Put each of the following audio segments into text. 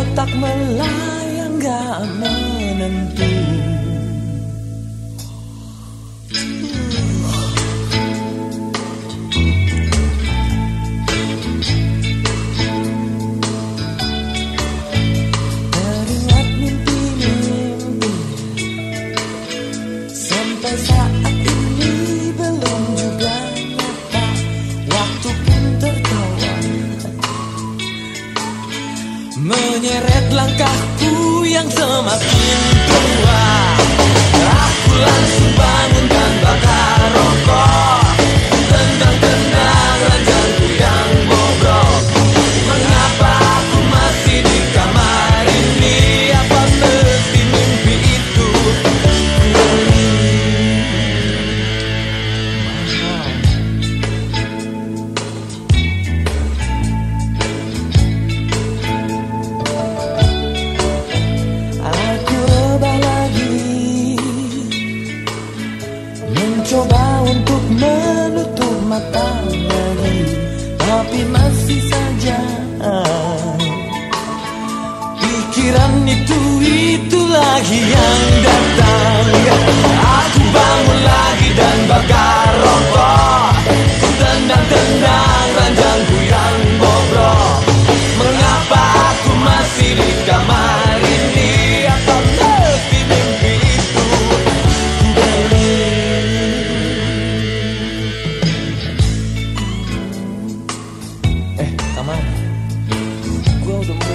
otak melayang gak menentu langkahku yang semakin tua Aku langsung bangun.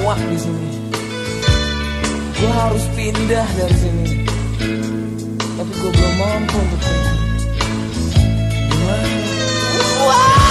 muak di sini. Gue harus pindah dari sini. Tapi gue belum mampu untuk pergi. Gimana? Wow.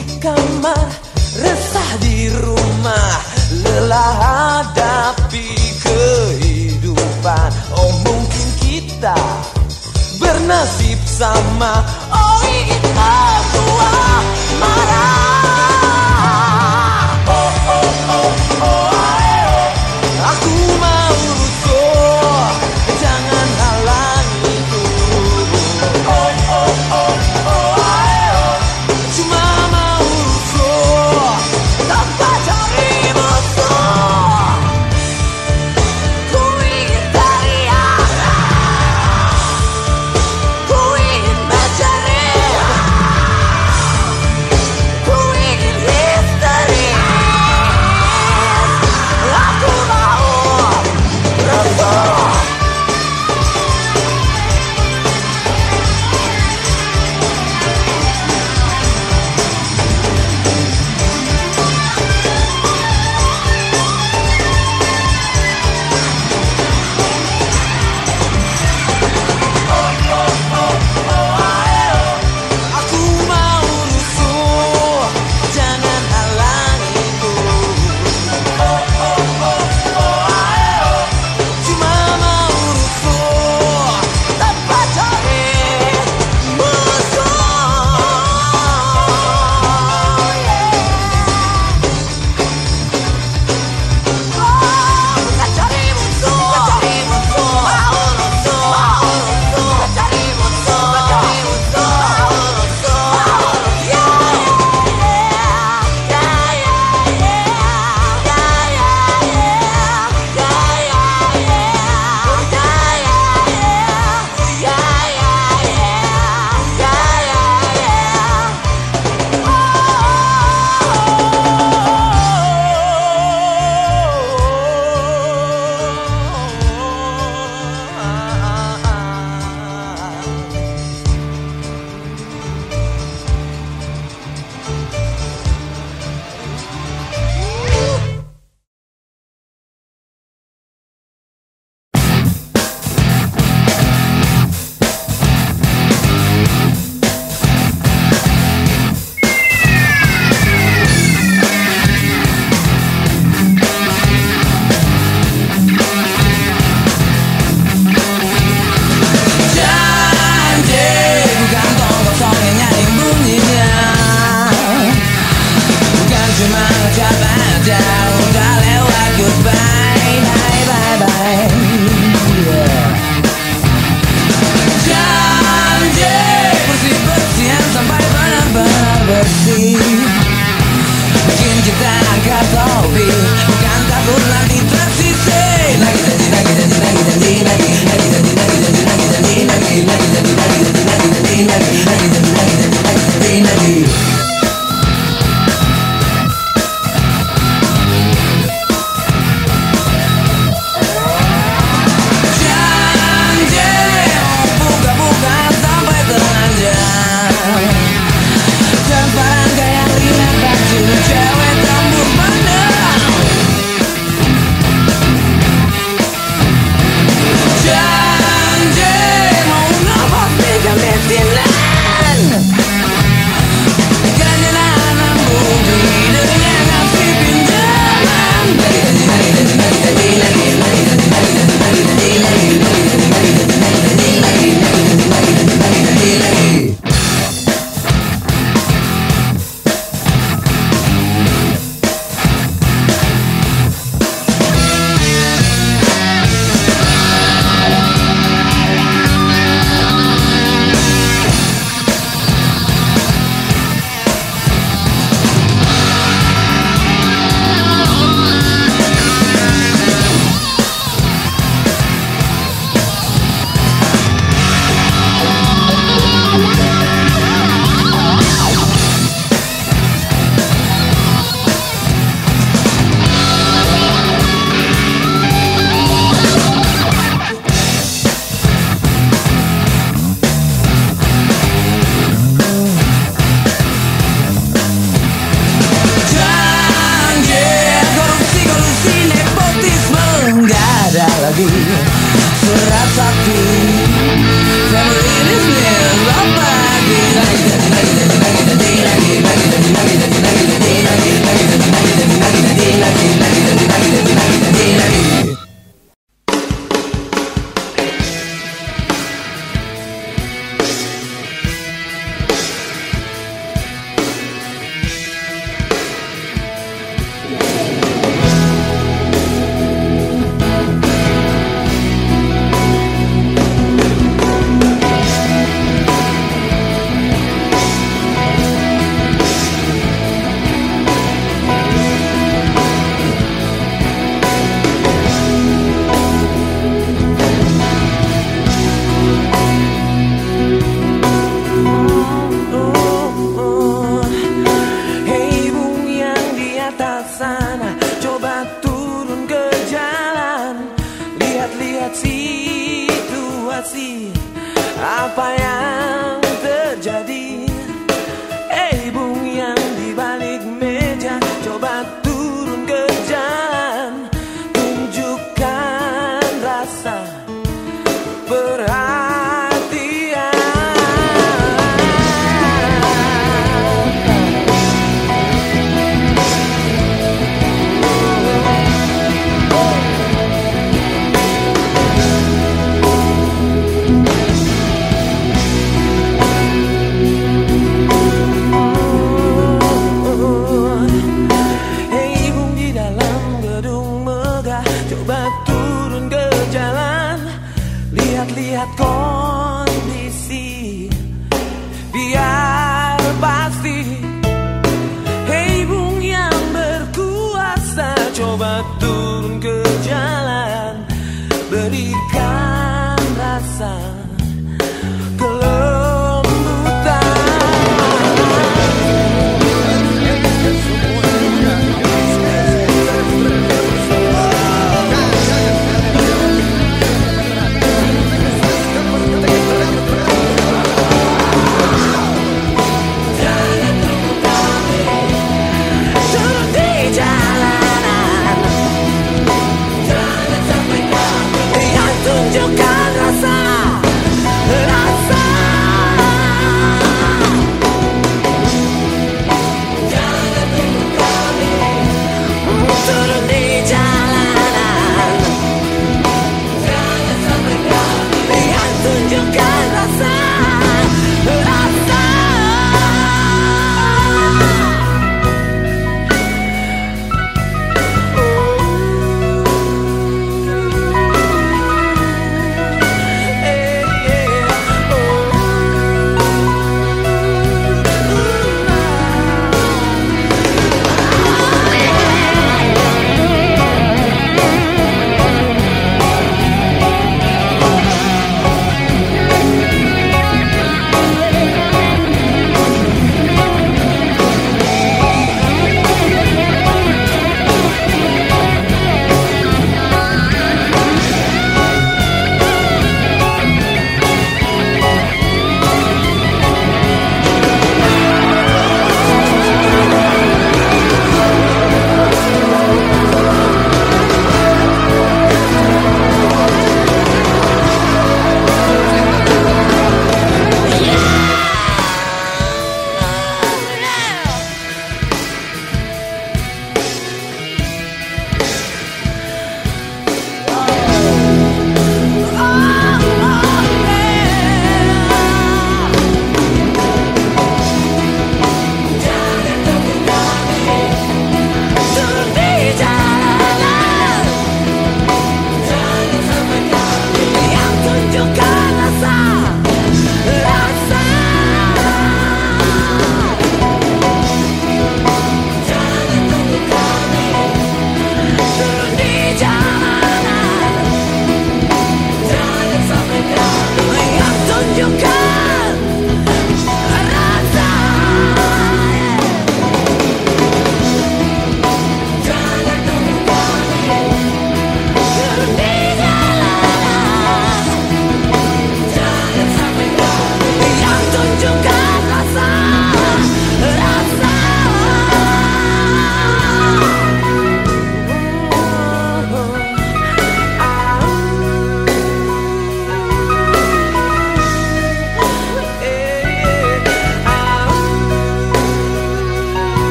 di kamar, resah di rumah, lelah hadapi kehidupan. Oh mungkin kita bernasib sama.